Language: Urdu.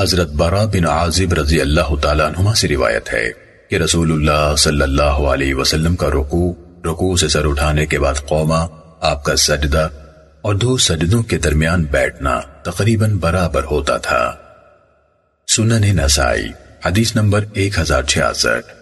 حضرت برا بن عازب رضی اللہ تعالیٰ عنہما سے روایت ہے کہ رسول اللہ صلی اللہ علیہ وسلم کا رکوع رکوع سے سر اٹھانے کے بعد قومہ، آپ کا سجدہ اور دو سجدوں کے درمیان بیٹھنا تقریباً برابر ہوتا تھا۔ سنن نسائی، حدیث نمبر ایک ہزار چھیاسٹھ۔